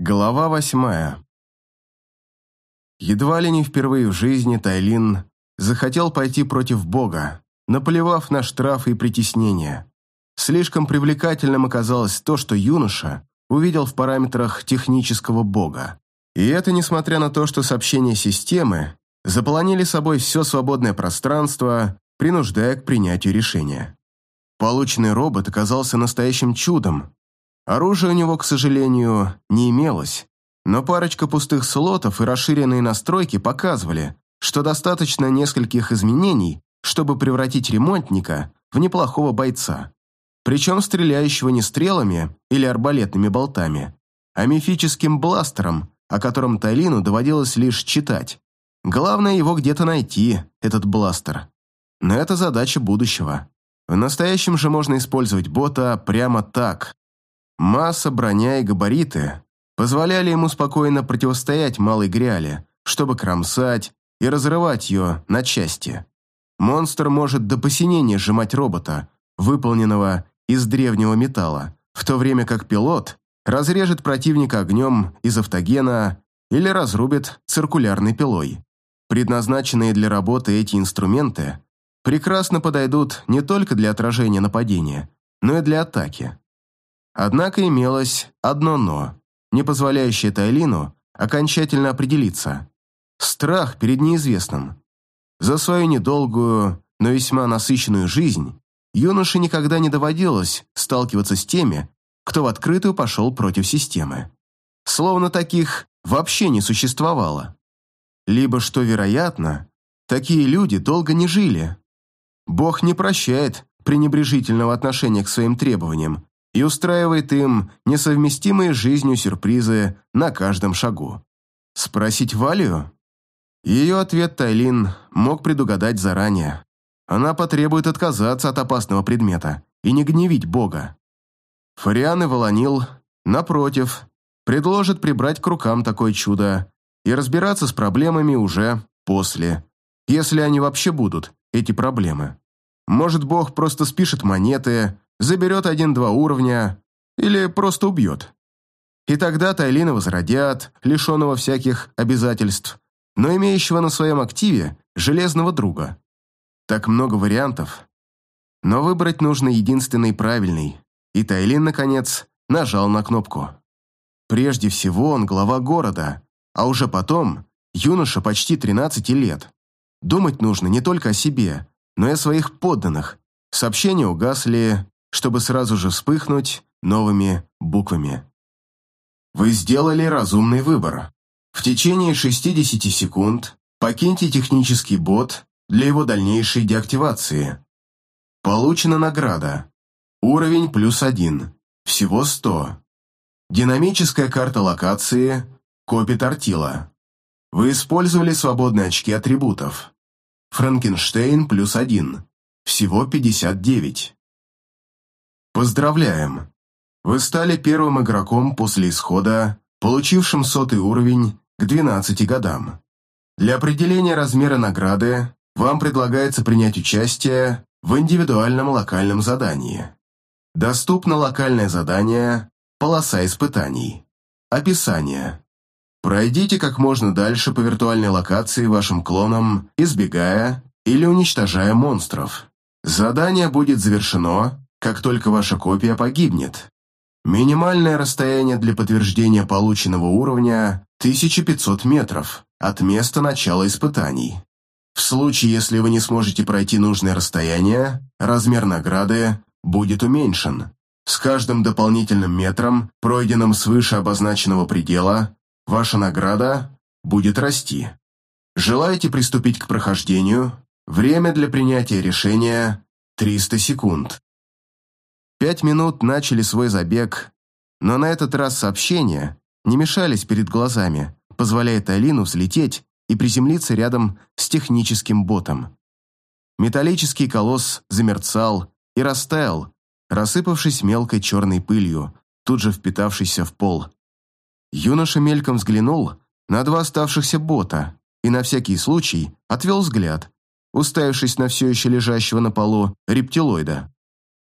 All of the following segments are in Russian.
Глава восьмая. Едва ли не впервые в жизни Тайлин захотел пойти против Бога, наплевав на штрафы и притеснения. Слишком привлекательным оказалось то, что юноша увидел в параметрах технического Бога. И это несмотря на то, что сообщения системы заполонили собой все свободное пространство, принуждая к принятию решения. Полученный робот оказался настоящим чудом, Оружия у него, к сожалению, не имелось, но парочка пустых слотов и расширенные настройки показывали, что достаточно нескольких изменений, чтобы превратить ремонтника в неплохого бойца. Причем стреляющего не стрелами или арбалетными болтами, а мифическим бластером, о котором Тайлину доводилось лишь читать. Главное его где-то найти, этот бластер. Но это задача будущего. В настоящем же можно использовать бота прямо так, Масса, броня и габариты позволяли ему спокойно противостоять малой гряле, чтобы кромсать и разрывать ее на части. Монстр может до посинения сжимать робота, выполненного из древнего металла, в то время как пилот разрежет противника огнем из автогена или разрубит циркулярной пилой. Предназначенные для работы эти инструменты прекрасно подойдут не только для отражения нападения, но и для атаки. Однако имелось одно «но», не позволяющее Тайлину окончательно определиться. Страх перед неизвестным. За свою недолгую, но весьма насыщенную жизнь юноше никогда не доводилось сталкиваться с теми, кто в открытую пошел против системы. Словно таких вообще не существовало. Либо, что вероятно, такие люди долго не жили. Бог не прощает пренебрежительного отношения к своим требованиям и устраивает им несовместимые с жизнью сюрпризы на каждом шагу. Спросить Валию? Ее ответ Тайлин мог предугадать заранее. Она потребует отказаться от опасного предмета и не гневить Бога. Фариан и Волонил, напротив, предложат прибрать к рукам такое чудо и разбираться с проблемами уже после, если они вообще будут, эти проблемы. Может, Бог просто спишет монеты, заберет один-два уровня или просто убьет. И тогда Тайлина возродят, лишенного всяких обязательств, но имеющего на своем активе железного друга. Так много вариантов. Но выбрать нужно единственный правильный, и Тайлин, наконец, нажал на кнопку. Прежде всего он глава города, а уже потом юноша почти 13 лет. Думать нужно не только о себе, но и о своих подданных. Сообщения угасли, чтобы сразу же вспыхнуть новыми буквами. Вы сделали разумный выбор. В течение 60 секунд покиньте технический бот для его дальнейшей деактивации. Получена награда. Уровень плюс один. Всего 100. Динамическая карта локации Копи Тортила. Вы использовали свободные очки атрибутов. Франкенштейн плюс один. Всего 59. Поздравляем! Вы стали первым игроком после исхода, получившим сотый уровень к 12 годам. Для определения размера награды вам предлагается принять участие в индивидуальном локальном задании. Доступно локальное задание «Полоса испытаний». Описание. Пройдите как можно дальше по виртуальной локации вашим клоном, избегая или уничтожая монстров. Задание будет завершено, как только ваша копия погибнет. Минимальное расстояние для подтверждения полученного уровня – 1500 метров от места начала испытаний. В случае, если вы не сможете пройти нужное расстояние, размер награды будет уменьшен. С каждым дополнительным метром, пройденным свыше обозначенного предела, ваша награда будет расти. Желаете приступить к прохождению? Время для принятия решения – 300 секунд. Пять минут начали свой забег, но на этот раз сообщения не мешались перед глазами, позволяя Тайлину взлететь и приземлиться рядом с техническим ботом. Металлический колосс замерцал и растаял, рассыпавшись мелкой черной пылью, тут же впитавшейся в пол. Юноша мельком взглянул на два оставшихся бота и на всякий случай отвел взгляд, уставившись на все еще лежащего на полу рептилоида.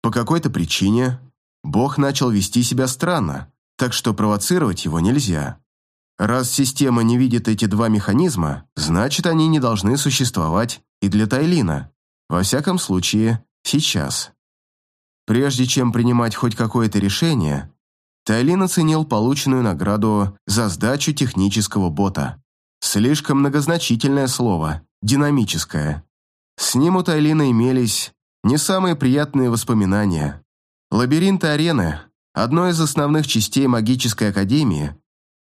По какой-то причине Бог начал вести себя странно, так что провоцировать его нельзя. Раз система не видит эти два механизма, значит, они не должны существовать и для Тайлина. Во всяком случае, сейчас. Прежде чем принимать хоть какое-то решение, Тайлин оценил полученную награду за сдачу технического бота. Слишком многозначительное слово, динамическое. С ним у Тайлина имелись не самые приятные воспоминания. Лабиринты арены, одной из основных частей магической академии,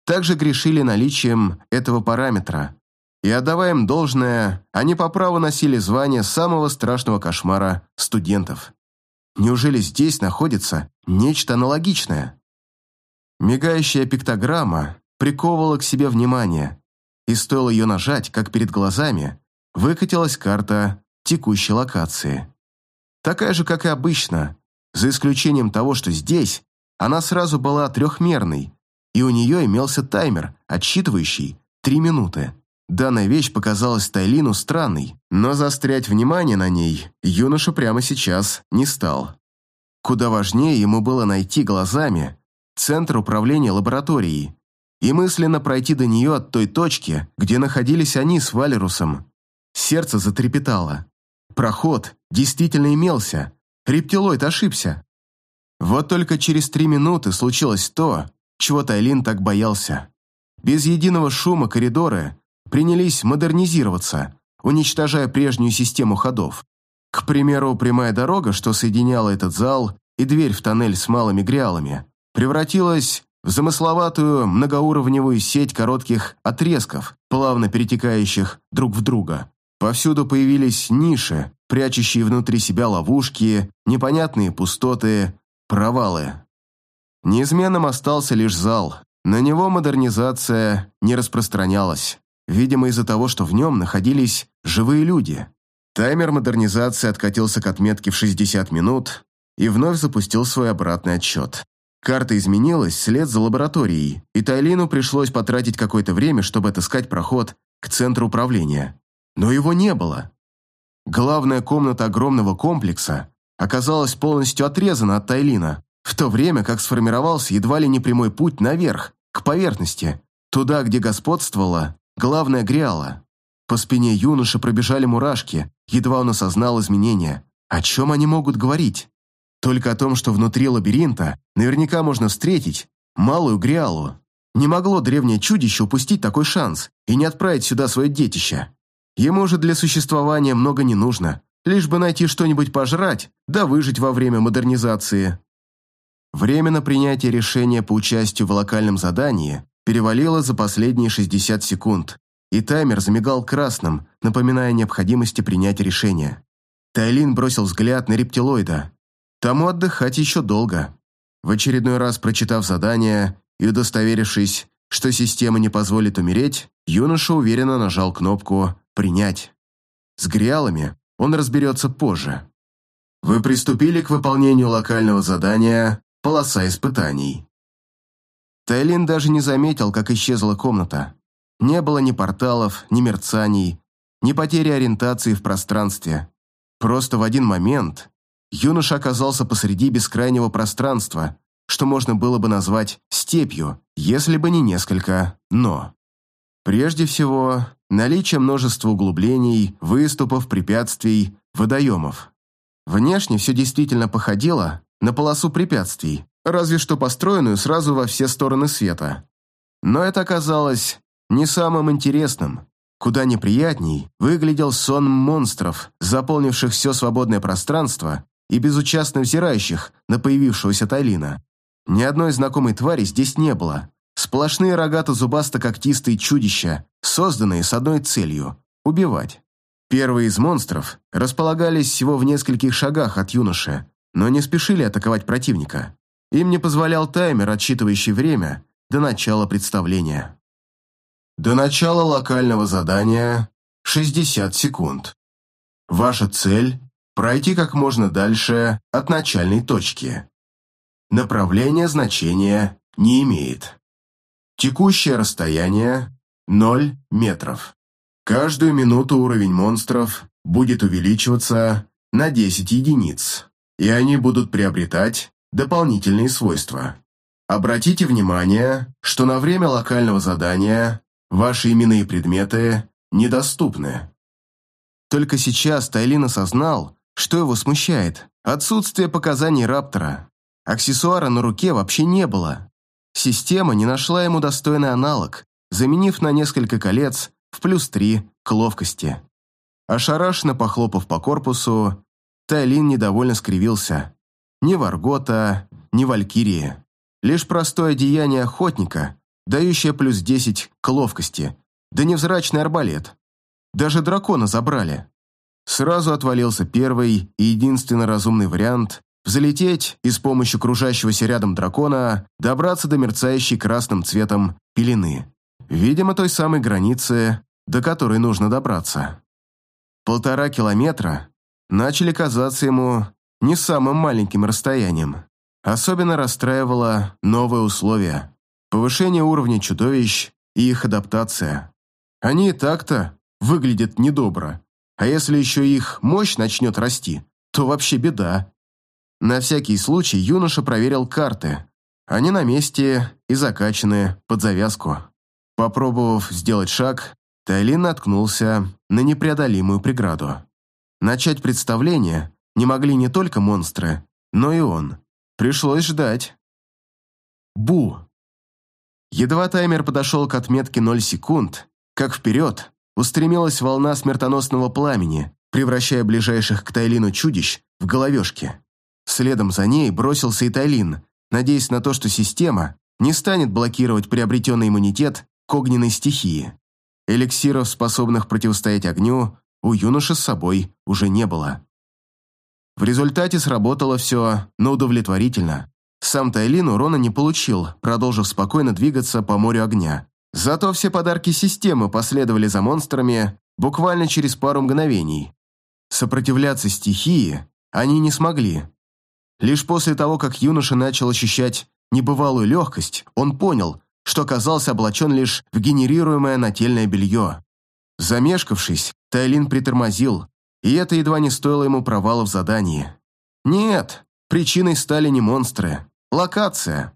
также грешили наличием этого параметра. И отдавая им должное, они по праву носили звание самого страшного кошмара студентов. Неужели здесь находится нечто аналогичное? Мигающая пиктограмма приковывала к себе внимание, и стоило ее нажать, как перед глазами выкатилась карта текущей локации. Такая же, как и обычно, за исключением того, что здесь она сразу была трехмерной, и у нее имелся таймер, отсчитывающий три минуты. Данная вещь показалась Тайлину странной, но заострять внимание на ней юноша прямо сейчас не стал. Куда важнее ему было найти глазами центр управления лабораторией и мысленно пройти до нее от той точки, где находились они с Валерусом. Сердце затрепетало. Проход действительно имелся, рептилоид ошибся. Вот только через три минуты случилось то, чего Тайлин так боялся. Без единого шума коридоры принялись модернизироваться, уничтожая прежнюю систему ходов. К примеру, прямая дорога, что соединяла этот зал и дверь в тоннель с малыми грялами, превратилась в замысловатую многоуровневую сеть коротких отрезков, плавно перетекающих друг в друга. Повсюду появились ниши, прячущие внутри себя ловушки, непонятные пустоты, провалы. Неизменным остался лишь зал. На него модернизация не распространялась, видимо из-за того, что в нем находились живые люди. Таймер модернизации откатился к отметке в 60 минут и вновь запустил свой обратный отсчет. Карта изменилась вслед за лабораторией, и Тайлину пришлось потратить какое-то время, чтобы отыскать проход к центру управления. Но его не было. Главная комната огромного комплекса оказалась полностью отрезана от Тайлина, в то время как сформировался едва ли не прямой путь наверх, к поверхности, туда, где господствовала главная гриала. По спине юноши пробежали мурашки, едва он осознал изменения. О чем они могут говорить? Только о том, что внутри лабиринта наверняка можно встретить малую гриалу. Не могло древнее чудище упустить такой шанс и не отправить сюда свое детище. Ему же для существования много не нужно, лишь бы найти что-нибудь пожрать, да выжить во время модернизации. Время на принятие решения по участию в локальном задании перевалило за последние 60 секунд, и таймер замигал красным, напоминая о необходимости принять решение. Тайлин бросил взгляд на рептилоида. Тому отдыхать еще долго. В очередной раз прочитав задание и удостоверившись, что система не позволит умереть, юноша уверенно нажал кнопку «Принять». С гриалами он разберется позже. Вы приступили к выполнению локального задания полоса испытаний. Тайлин даже не заметил, как исчезла комната. Не было ни порталов, ни мерцаний, ни потери ориентации в пространстве. Просто в один момент юноша оказался посреди бескрайнего пространства, что можно было бы назвать степью, если бы не несколько «но». Прежде всего, наличие множества углублений, выступов, препятствий, водоемов. Внешне все действительно походило на полосу препятствий, разве что построенную сразу во все стороны света. Но это оказалось не самым интересным. Куда неприятней выглядел сон монстров, заполнивших все свободное пространство и безучастно взирающих на появившегося Тайлина. Ни одной знакомой твари здесь не было. Сплошные рогато-зубасто-когтистые чудища, созданные с одной целью – убивать. Первые из монстров располагались всего в нескольких шагах от юноши, но не спешили атаковать противника. Им не позволял таймер, отсчитывающий время до начала представления. До начала локального задания 60 секунд. Ваша цель – пройти как можно дальше от начальной точки. Направление значения не имеет. Текущее расстояние – 0 метров. Каждую минуту уровень монстров будет увеличиваться на 10 единиц и они будут приобретать дополнительные свойства. Обратите внимание, что на время локального задания ваши именные предметы недоступны. Только сейчас Тайлин осознал, что его смущает. Отсутствие показаний Раптора. Аксессуара на руке вообще не было. Система не нашла ему достойный аналог, заменив на несколько колец в плюс три к ловкости. Ошарашенно похлопав по корпусу, Тайлин недовольно скривился. Ни Варгота, ни Валькирии. Лишь простое деяние охотника, дающее плюс десять к ловкости, да невзрачный арбалет. Даже дракона забрали. Сразу отвалился первый и единственно разумный вариант взлететь и с помощью кружащегося рядом дракона добраться до мерцающей красным цветом пелены. Видимо, той самой границы, до которой нужно добраться. Полтора километра начали казаться ему не самым маленьким расстоянием. Особенно расстраивало новое условие – повышение уровня чудовищ и их адаптация. Они и так-то выглядят недобро, а если еще их мощь начнет расти, то вообще беда. На всякий случай юноша проверил карты. Они на месте и закачаны под завязку. Попробовав сделать шаг, Тайлин наткнулся на непреодолимую преграду. Начать представление не могли не только монстры, но и он. Пришлось ждать. Бу. Едва таймер подошел к отметке 0 секунд, как вперед устремилась волна смертоносного пламени, превращая ближайших к Тайлину чудищ в головешки. Следом за ней бросился и надеясь на то, что система не станет блокировать приобретенный иммунитет к огненной стихии. Эликсиров, способных противостоять огню, у юноши с собой уже не было. В результате сработало все, но удовлетворительно. Сам Тайлин урона не получил, продолжив спокойно двигаться по морю огня. Зато все подарки системы последовали за монстрами буквально через пару мгновений. Сопротивляться стихии они не смогли. Лишь после того, как юноша начал ощущать небывалую легкость, он понял, что оказался облачен лишь в генерируемое нательное белье. Замешкавшись, Тайлин притормозил, и это едва не стоило ему провала в задании. Нет, причиной стали не монстры. Локация.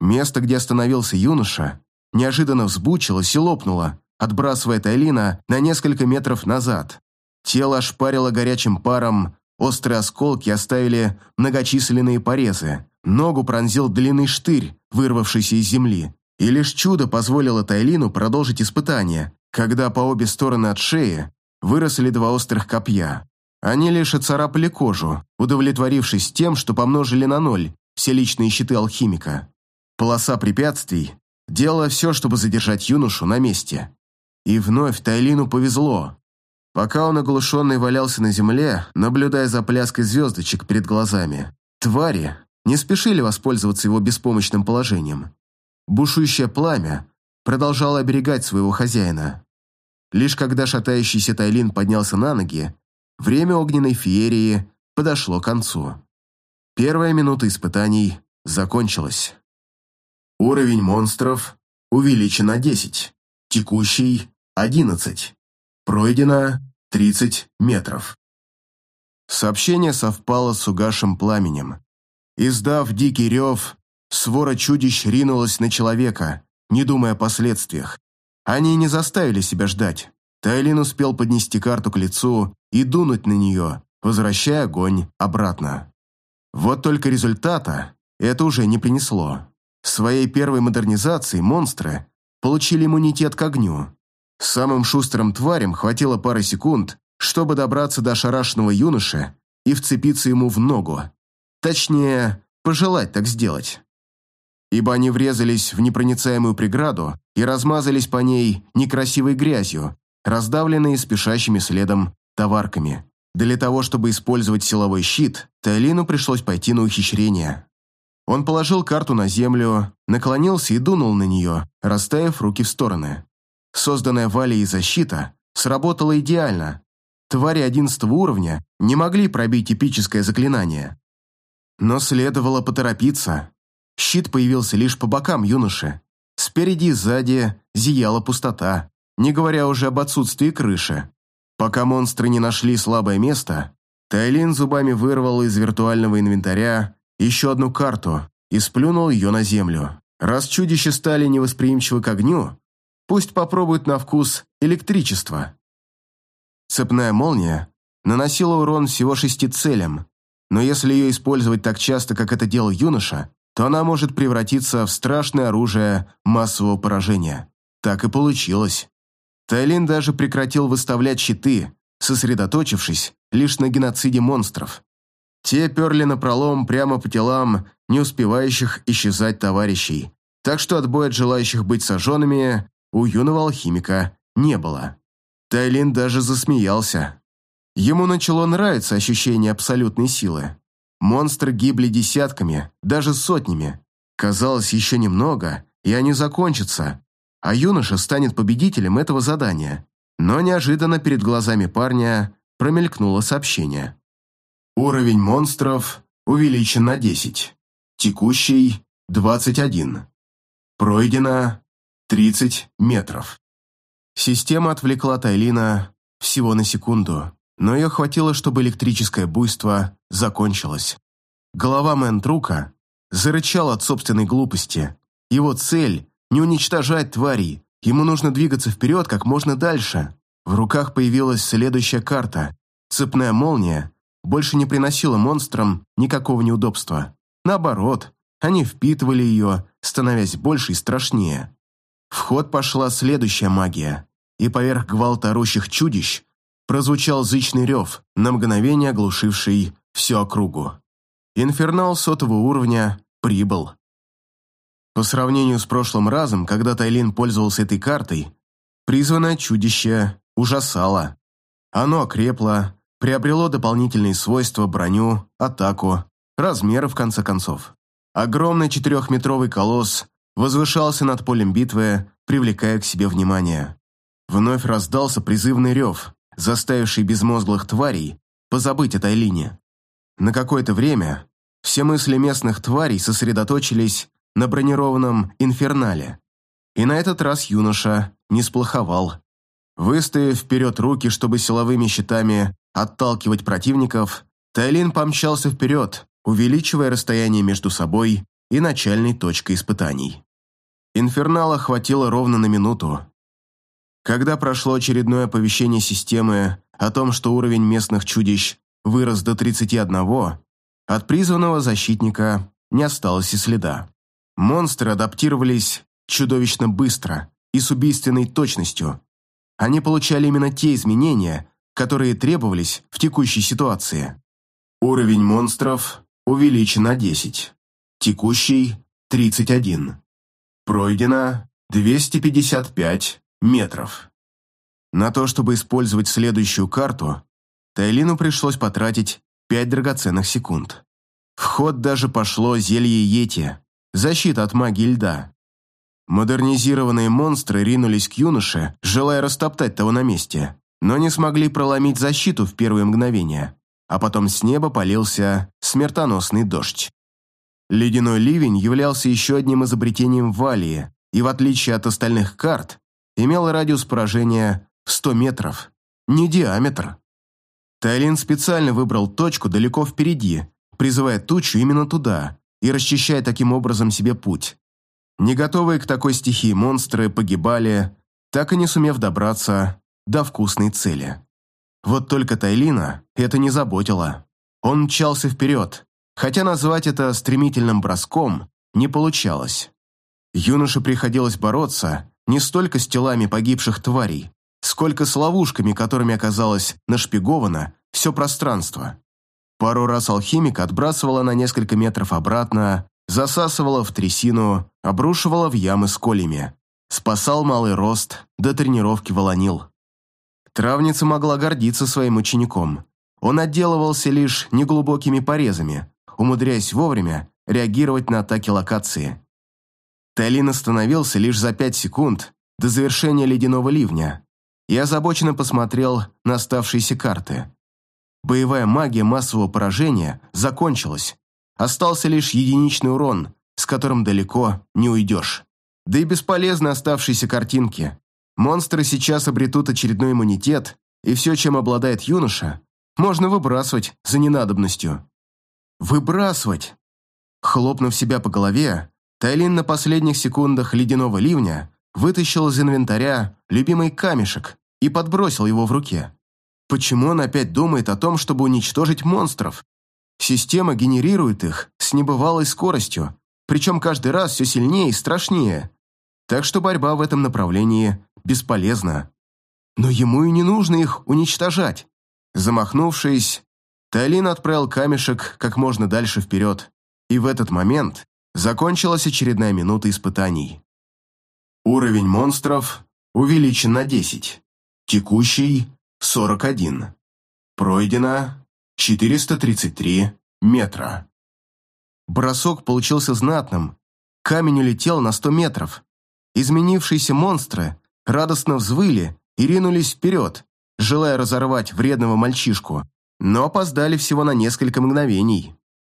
Место, где остановился юноша, неожиданно взбучилось и лопнуло, отбрасывая Тайлина на несколько метров назад. Тело ошпарило горячим паром, острые осколки оставили многочисленные порезы. Ногу пронзил длинный штырь, вырвавшийся из земли. И лишь чудо позволило Тайлину продолжить испытание, когда по обе стороны от шеи выросли два острых копья. Они лишь оцарапали кожу, удовлетворившись тем, что помножили на ноль все личные щиты алхимика. Полоса препятствий делала все, чтобы задержать юношу на месте. И вновь Тайлину повезло. Пока он оглушенный валялся на земле, наблюдая за пляской звездочек перед глазами, твари не спешили воспользоваться его беспомощным положением. Бушующее пламя продолжало оберегать своего хозяина. Лишь когда шатающийся Тайлин поднялся на ноги, время огненной феерии подошло к концу. Первая минута испытаний закончилась. Уровень монстров увеличен на 10, текущий – 11. Пройдено 30 метров. Сообщение совпало с угасшим пламенем. Издав дикий рев, Свора чудищ ринулась на человека, не думая о последствиях. Они не заставили себя ждать. Тайлин успел поднести карту к лицу и дунуть на нее, возвращая огонь обратно. Вот только результата это уже не принесло. Своей первой модернизацией монстры получили иммунитет к огню. Самым шустрым тварям хватило пары секунд, чтобы добраться до ошарашенного юноши и вцепиться ему в ногу. Точнее, пожелать так сделать ибо они врезались в непроницаемую преграду и размазались по ней некрасивой грязью, раздавленные спешащими следом товарками. Для того, чтобы использовать силовой щит, Тайлину пришлось пойти на ухищрение. Он положил карту на землю, наклонился и дунул на нее, расставив руки в стороны. Созданная Валей защита сработала идеально. Твари одиннадцатого уровня не могли пробить эпическое заклинание. Но следовало поторопиться. Щит появился лишь по бокам юноши. Спереди и сзади зияла пустота, не говоря уже об отсутствии крыши. Пока монстры не нашли слабое место, Тайлин зубами вырвал из виртуального инвентаря еще одну карту и сплюнул ее на землю. Раз чудища стали невосприимчивы к огню, пусть попробуют на вкус электричество. Цепная молния наносила урон всего шести целям, но если ее использовать так часто, как это делал юноша, то она может превратиться в страшное оружие массового поражения. Так и получилось. Тайлин даже прекратил выставлять щиты, сосредоточившись лишь на геноциде монстров. Те перли напролом прямо по телам не успевающих исчезать товарищей, так что отбоя от желающих быть сожженными у юного алхимика не было. Тайлин даже засмеялся. Ему начало нравиться ощущение абсолютной силы. Монстры гибли десятками, даже сотнями. Казалось, еще немного, и они закончатся, а юноша станет победителем этого задания. Но неожиданно перед глазами парня промелькнуло сообщение. Уровень монстров увеличен на 10. Текущий – 21. Пройдено 30 метров. Система отвлекла Тайлина всего на секунду, но ее хватило, чтобы электрическое буйство закончилось. Голова Мэнтрука зарычал от собственной глупости. Его цель – не уничтожать тварей, ему нужно двигаться вперед как можно дальше. В руках появилась следующая карта. Цепная молния больше не приносила монстрам никакого неудобства. Наоборот, они впитывали ее, становясь больше и страшнее. В ход пошла следующая магия, и поверх гвалта орущих чудищ прозвучал зычный рев, на мгновение оглушивший всю округу. Инфернал сотого уровня прибыл. По сравнению с прошлым разом, когда Тайлин пользовался этой картой, призванное чудище ужасало. Оно окрепло, приобрело дополнительные свойства броню, атаку, размеры в конце концов. Огромный четырехметровый колосс возвышался над полем битвы, привлекая к себе внимание. Вновь раздался призывный рев, заставивший безмозглых тварей позабыть о Тайлине. На какое-то время все мысли местных тварей сосредоточились на бронированном инфернале. И на этот раз юноша не сплоховал. Выставив вперед руки, чтобы силовыми щитами отталкивать противников, Тайлин помчался вперед, увеличивая расстояние между собой и начальной точкой испытаний. Инфернала хватило ровно на минуту. Когда прошло очередное оповещение системы о том, что уровень местных чудищ вырос до 31, от призванного защитника не осталось и следа. Монстры адаптировались чудовищно быстро и с убийственной точностью. Они получали именно те изменения, которые требовались в текущей ситуации. Уровень монстров увеличен на 10. Текущий – 31. Пройдено 255 метров. На то, чтобы использовать следующую карту, Тайлину пришлось потратить пять драгоценных секунд. В ход даже пошло зелье Йети, защита от магии льда. Модернизированные монстры ринулись к юноше, желая растоптать того на месте, но не смогли проломить защиту в первые мгновения, а потом с неба полился смертоносный дождь. Ледяной ливень являлся еще одним изобретением Валии, и в отличие от остальных карт, имел радиус поражения в 100 метров, не диаметр. Тайлин специально выбрал точку далеко впереди, призывая тучу именно туда и расчищая таким образом себе путь. Не готовые к такой стихии монстры погибали, так и не сумев добраться до вкусной цели. Вот только Тайлина это не заботило. Он мчался вперед, хотя назвать это стремительным броском не получалось. Юноше приходилось бороться не столько с телами погибших тварей, сколько с ловушками, которыми оказалось нашпиговано все пространство. Пару раз алхимика отбрасывала на несколько метров обратно, засасывала в трясину, обрушивала в ямы с колями. Спасал малый рост, до тренировки волонил. Травница могла гордиться своим учеником. Он отделывался лишь неглубокими порезами, умудряясь вовремя реагировать на атаки локации. Тайлин остановился лишь за пять секунд до завершения ледяного ливня, я озабоченно посмотрел на оставшиеся карты. Боевая магия массового поражения закончилась. Остался лишь единичный урон, с которым далеко не уйдешь. Да и бесполезны оставшиеся картинки. Монстры сейчас обретут очередной иммунитет, и все, чем обладает юноша, можно выбрасывать за ненадобностью. Выбрасывать! Хлопнув себя по голове, Тайлин на последних секундах ледяного ливня вытащил из инвентаря любимый камешек и подбросил его в руке. Почему он опять думает о том, чтобы уничтожить монстров? Система генерирует их с небывалой скоростью, причем каждый раз все сильнее и страшнее. Так что борьба в этом направлении бесполезна. Но ему и не нужно их уничтожать. Замахнувшись, Тайлин отправил камешек как можно дальше вперед, и в этот момент закончилась очередная минута испытаний. Уровень монстров увеличен на 10. Текущий – 41. Пройдено 433 метра. Бросок получился знатным. Камень улетел на 100 метров. Изменившиеся монстры радостно взвыли и ринулись вперед, желая разорвать вредного мальчишку, но опоздали всего на несколько мгновений.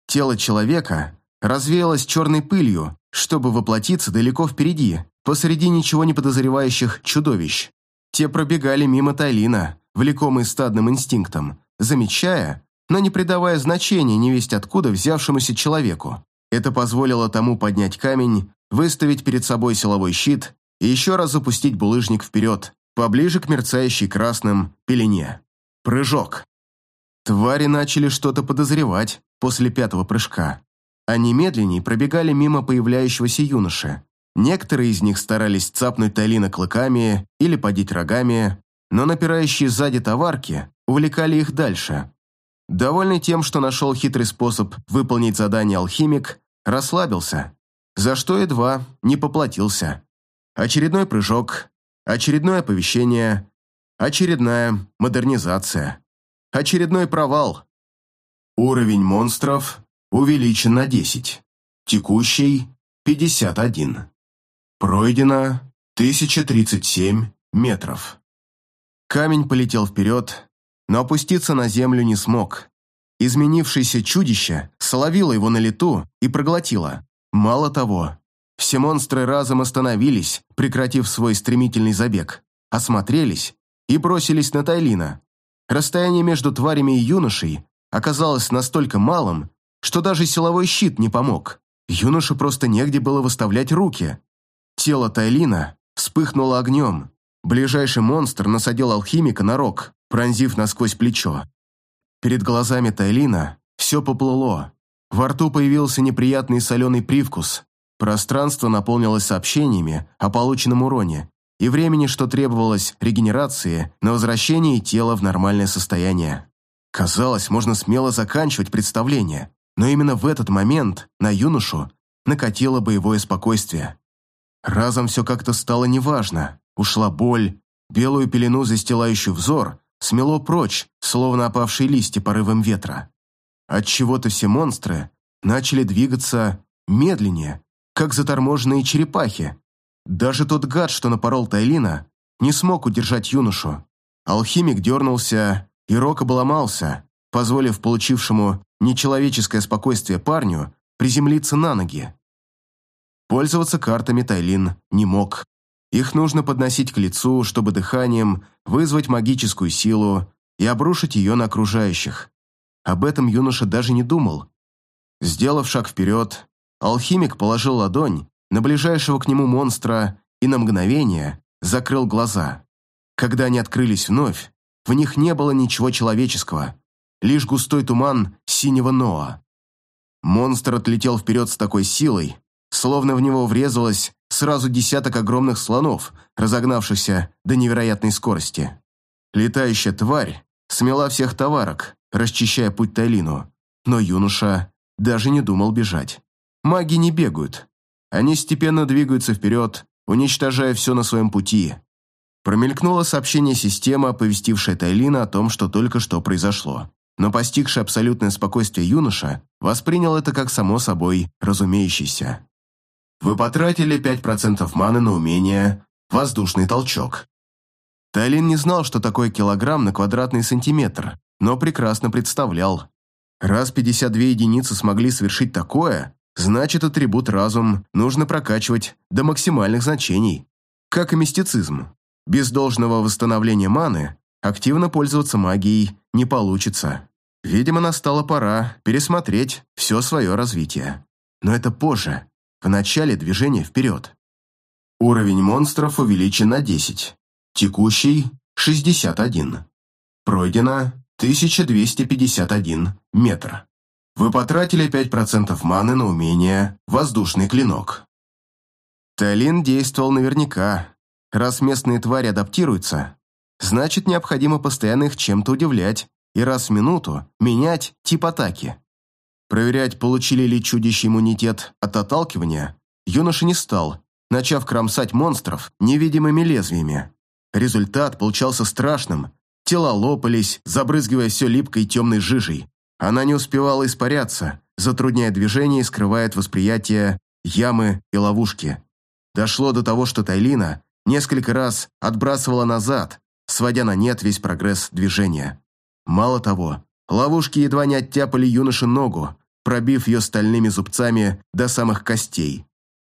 Тело человека развеялось черной пылью, чтобы воплотиться далеко впереди, посреди ничего не подозревающих чудовищ. Те пробегали мимо Тайлина, влекомые стадным инстинктом, замечая, но не придавая значения невесть откуда взявшемуся человеку. Это позволило тому поднять камень, выставить перед собой силовой щит и еще раз запустить булыжник вперед, поближе к мерцающей красным пелене. Прыжок. Твари начали что-то подозревать после пятого прыжка. Они медленнее пробегали мимо появляющегося юноши. Некоторые из них старались цапнуть Тайлина клыками или подить рогами, но напирающие сзади товарки увлекали их дальше. Довольный тем, что нашел хитрый способ выполнить задание алхимик, расслабился, за что едва не поплатился. Очередной прыжок, очередное оповещение, очередная модернизация, очередной провал. Уровень монстров увеличен на 10, текущий – 51. Пройдено 1037 метров. Камень полетел вперед, но опуститься на землю не смог. Изменившееся чудище соловило его на лету и проглотило. Мало того, все монстры разом остановились, прекратив свой стремительный забег, осмотрелись и бросились на Тайлина. Расстояние между тварями и юношей оказалось настолько малым, что даже силовой щит не помог. Юноше просто негде было выставлять руки. Тело Тайлина вспыхнуло огнем. Ближайший монстр насадил алхимика на рог, пронзив насквозь плечо. Перед глазами Тайлина все поплыло. Во рту появился неприятный соленый привкус. Пространство наполнилось сообщениями о полученном уроне и времени, что требовалось регенерации на возвращение тела в нормальное состояние. Казалось, можно смело заканчивать представление, но именно в этот момент на юношу накатило боевое спокойствие. Разом все как-то стало неважно. Ушла боль, белую пелену, застилающую взор, смело прочь, словно опавшие листья порывом ветра. Отчего-то все монстры начали двигаться медленнее, как заторможенные черепахи. Даже тот гад, что напорол Тайлина, не смог удержать юношу. Алхимик дернулся, и рок обломался, позволив получившему нечеловеческое спокойствие парню приземлиться на ноги. Пользоваться картами Тайлин не мог. Их нужно подносить к лицу, чтобы дыханием вызвать магическую силу и обрушить ее на окружающих. Об этом юноша даже не думал. Сделав шаг вперед, алхимик положил ладонь на ближайшего к нему монстра и на мгновение закрыл глаза. Когда они открылись вновь, в них не было ничего человеческого, лишь густой туман синего Ноа. Монстр отлетел вперед с такой силой, словно в него врезалось сразу десяток огромных слонов, разогнавшихся до невероятной скорости. Летающая тварь смела всех товарок, расчищая путь Тайлину, но юноша даже не думал бежать. Маги не бегают. Они степенно двигаются вперед, уничтожая все на своем пути. Промелькнуло сообщение системы, оповестившее Тайлина о том, что только что произошло. Но постигший абсолютное спокойствие юноша воспринял это как само собой разумеющееся. Вы потратили 5% маны на умение «Воздушный толчок». Тайлин не знал, что такое килограмм на квадратный сантиметр, но прекрасно представлял. Раз 52 единицы смогли совершить такое, значит атрибут разум нужно прокачивать до максимальных значений. Как и мистицизм. Без должного восстановления маны активно пользоваться магией не получится. Видимо, настала пора пересмотреть все свое развитие. но это позже, в начале движения вперед. Уровень монстров увеличен на 10. Текущий – 61. Пройдено 1251 метр. Вы потратили 5% маны на умение «Воздушный клинок». Талин действовал наверняка. Раз местные твари адаптируются, значит, необходимо постоянно их чем-то удивлять и раз в минуту менять тип атаки. Проверять, получили ли чудище иммунитет от отталкивания, юноша не стал, начав кромсать монстров невидимыми лезвиями. Результат получался страшным. Тела лопались, забрызгивая все липкой темной жижей. Она не успевала испаряться, затрудняя движение и скрывая от восприятия ямы и ловушки. Дошло до того, что Тайлина несколько раз отбрасывала назад, сводя на нет весь прогресс движения. Мало того, ловушки едва не оттяпали юноше ногу, пробив ее стальными зубцами до самых костей.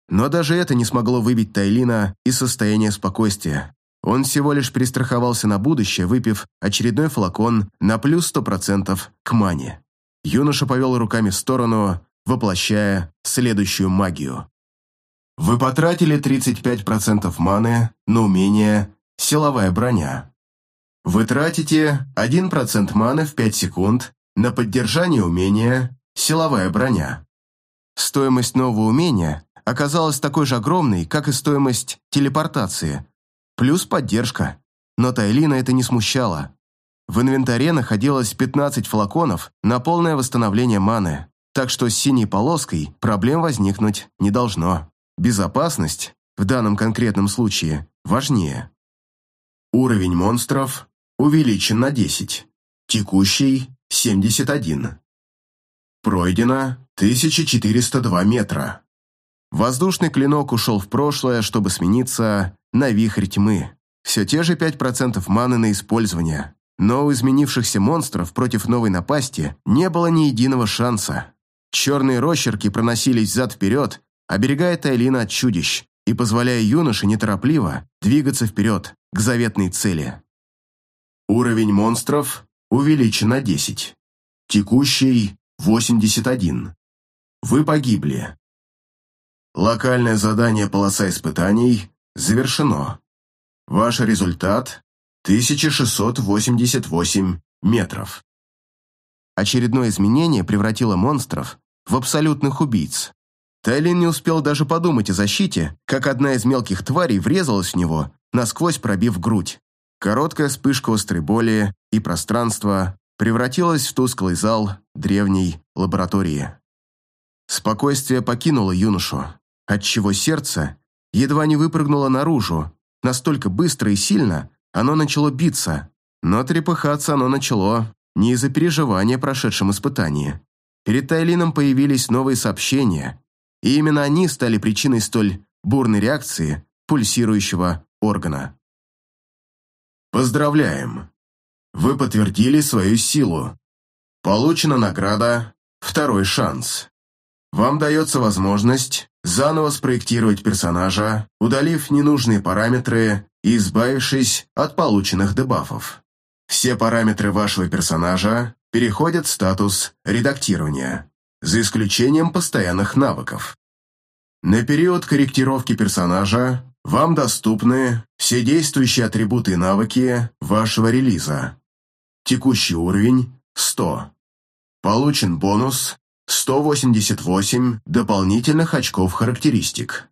Но даже это не смогло выбить Тайлина из состояния спокойствия. Он всего лишь перестраховался на будущее, выпив очередной флакон на плюс сто процентов к мане. Юноша повел руками в сторону, воплощая следующую магию. Вы потратили 35% маны на умение «Силовая броня». Вы тратите 1% маны в 5 секунд на поддержание умения «Силовая броня». Стоимость нового умения оказалась такой же огромной, как и стоимость телепортации, плюс поддержка, но Тайлина это не смущало. В инвентаре находилось 15 флаконов на полное восстановление маны, так что с синей полоской проблем возникнуть не должно. Безопасность в данном конкретном случае важнее. Уровень монстров увеличен на 10. Текущий – 71. Пройдено 1402 метра. Воздушный клинок ушел в прошлое, чтобы смениться на вихрь тьмы. Все те же 5% маны на использование. Но у изменившихся монстров против новой напасти не было ни единого шанса. Черные рощерки проносились зад-вперед, оберегая Тайлина от чудищ и позволяя юноше неторопливо двигаться вперед к заветной цели. Уровень монстров увеличен на 10. Текущий – 81. Вы погибли. Локальное задание «Полоса испытаний» завершено. Ваш результат – 1688 метров. Очередное изменение превратило монстров в абсолютных убийц. Тайлин не успел даже подумать о защите, как одна из мелких тварей врезалась в него, насквозь пробив грудь. Короткая вспышка острой боли, и пространство превратилось в тусклый зал древней лаборатории. Спокойствие покинуло юношу, отчего сердце едва не выпрыгнуло наружу, настолько быстро и сильно оно начало биться, но трепыхаться оно начало не из-за переживания прошедшем испытании. Перед Тайлином появились новые сообщения, и именно они стали причиной столь бурной реакции пульсирующего органа. Поздравляем! Вы подтвердили свою силу. Получена награда «Второй шанс». Вам дается возможность заново спроектировать персонажа, удалив ненужные параметры и избавившись от полученных дебафов. Все параметры вашего персонажа переходят в статус редактирования за исключением постоянных навыков. На период корректировки персонажа вам доступны все действующие атрибуты и навыки вашего релиза. Текущий уровень – 100. Получен бонус 188 дополнительных очков характеристик.